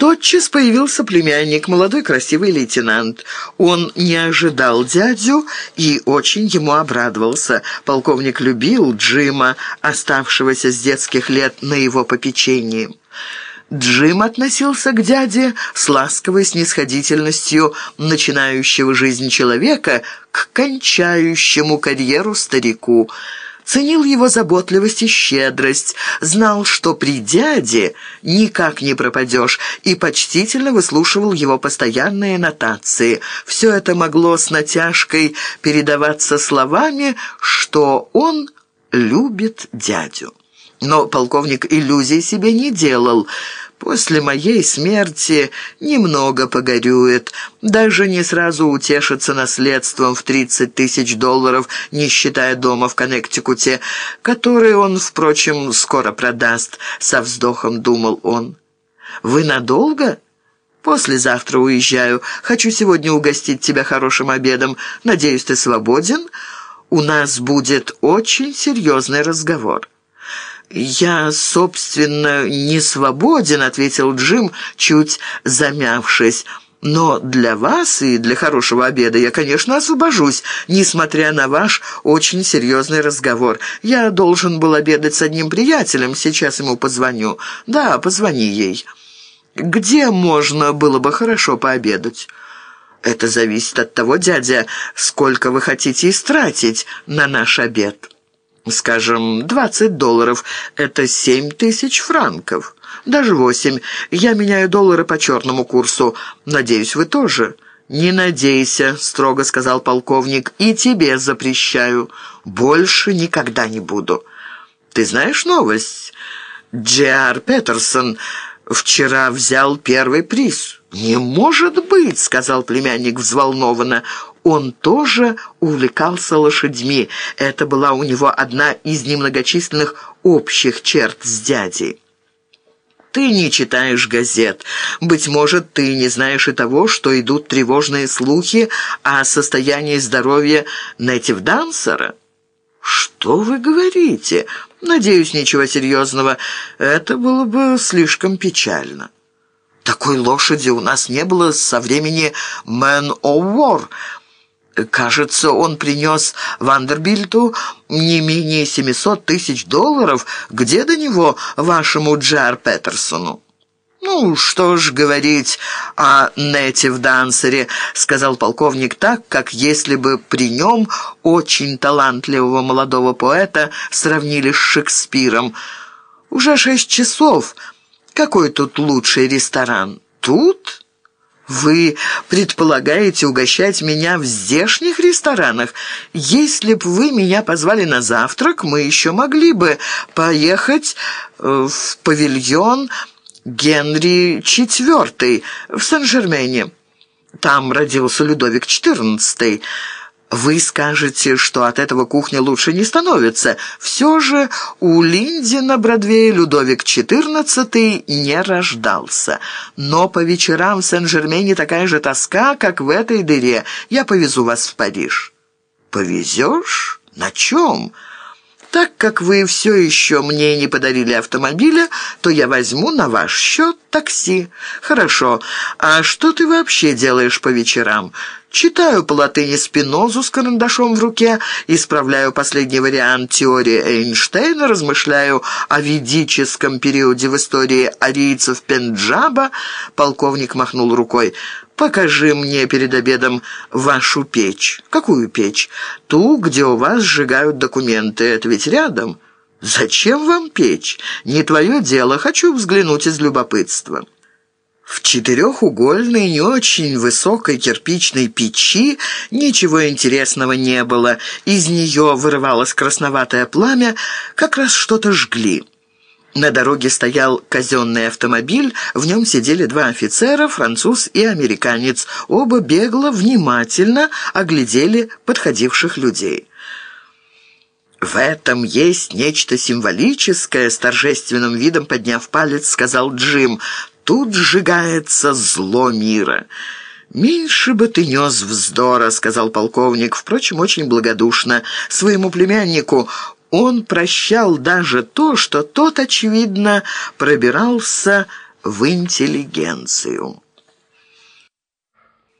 Тотчас появился племянник, молодой красивый лейтенант. Он не ожидал дядю и очень ему обрадовался. Полковник любил Джима, оставшегося с детских лет на его попечении. Джим относился к дяде с ласковой снисходительностью начинающего жизнь человека к кончающему карьеру старику. Ценил его заботливость и щедрость, знал, что при дяде никак не пропадешь, и почтительно выслушивал его постоянные нотации. Все это могло с натяжкой передаваться словами, что он любит дядю. Но полковник иллюзий себе не делал. После моей смерти немного погорюет, даже не сразу утешится наследством в 30 тысяч долларов, не считая дома в Коннектикуте, который он, впрочем, скоро продаст, со вздохом думал он. «Вы надолго?» «Послезавтра уезжаю. Хочу сегодня угостить тебя хорошим обедом. Надеюсь, ты свободен? У нас будет очень серьезный разговор». «Я, собственно, не свободен», — ответил Джим, чуть замявшись. «Но для вас и для хорошего обеда я, конечно, освобожусь, несмотря на ваш очень серьезный разговор. Я должен был обедать с одним приятелем, сейчас ему позвоню. Да, позвони ей. Где можно было бы хорошо пообедать?» «Это зависит от того, дядя, сколько вы хотите истратить на наш обед». Скажем, 20 долларов – это 7 тысяч франков. Даже 8. Я меняю доллары по черному курсу. Надеюсь, вы тоже. «Не надейся», — строго сказал полковник, — «и тебе запрещаю. Больше никогда не буду». «Ты знаешь новость? Джиар Петерсон вчера взял первый приз». «Не может быть», — сказал племянник взволнованно. Он тоже увлекался лошадьми. Это была у него одна из немногочисленных общих черт с дядей. Ты не читаешь газет. Быть может, ты не знаешь и того, что идут тревожные слухи о состоянии здоровья Нэтив Дансера? Что вы говорите? Надеюсь, ничего серьезного. Это было бы слишком печально. Такой лошади у нас не было со времени «Man of War», Кажется, он принес Вандербильту не менее 700 тысяч долларов. Где до него вашему Джар Петерсону?» «Ну, что ж говорить о в Дансере», — сказал полковник так, как если бы при нем очень талантливого молодого поэта сравнили с Шекспиром. «Уже шесть часов. Какой тут лучший ресторан? Тут?» «Вы предполагаете угощать меня в здешних ресторанах? Если б вы меня позвали на завтрак, мы еще могли бы поехать э, в павильон Генри IV в Сен-Жермене. Там родился Людовик XIV». Вы скажете, что от этого кухня лучше не становится. Все же у Линди на Бродвее Людовик XIV не рождался. Но по вечерам в Сен-Жермене такая же тоска, как в этой дыре. Я повезу вас в Париж». «Повезешь? На чем?» Так как вы все еще мне не подарили автомобиля, то я возьму на ваш счет такси. Хорошо. А что ты вообще делаешь по вечерам? Читаю по латыни Спинозу с карандашом в руке, исправляю последний вариант теории Эйнштейна, размышляю о ведическом периоде в истории арийцев Пенджаба. Полковник махнул рукой. «Покажи мне перед обедом вашу печь». «Какую печь?» «Ту, где у вас сжигают документы. Это ведь рядом». «Зачем вам печь? Не твое дело. Хочу взглянуть из любопытства». В четырехугольной, не очень высокой кирпичной печи ничего интересного не было. Из нее вырывалось красноватое пламя, как раз что-то жгли. На дороге стоял казенный автомобиль, в нем сидели два офицера, француз и американец. Оба бегло, внимательно оглядели подходивших людей. «В этом есть нечто символическое», — с торжественным видом подняв палец, сказал Джим тут сжигается зло мира». «Меньше бы ты нес вздора», — сказал полковник, впрочем, очень благодушно. Своему племяннику он прощал даже то, что тот, очевидно, пробирался в интеллигенцию.